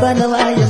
but i love you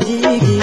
ಹೋಗಿಗಿ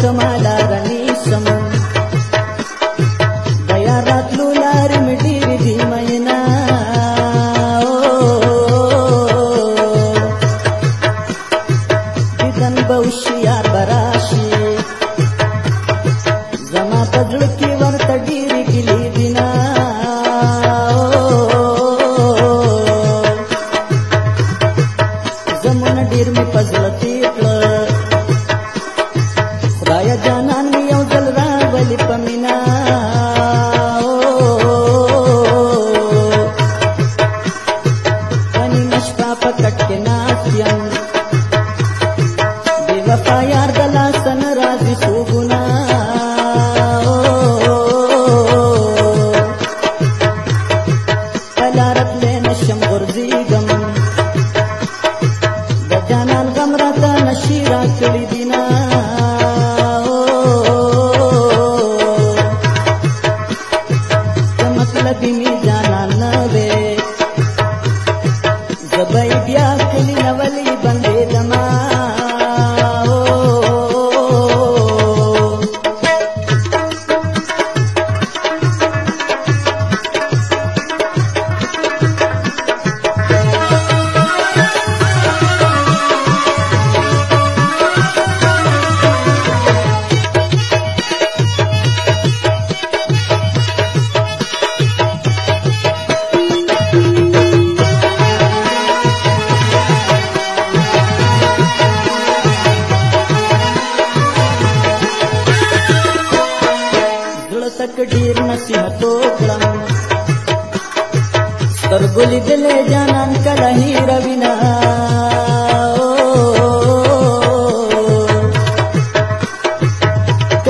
Soma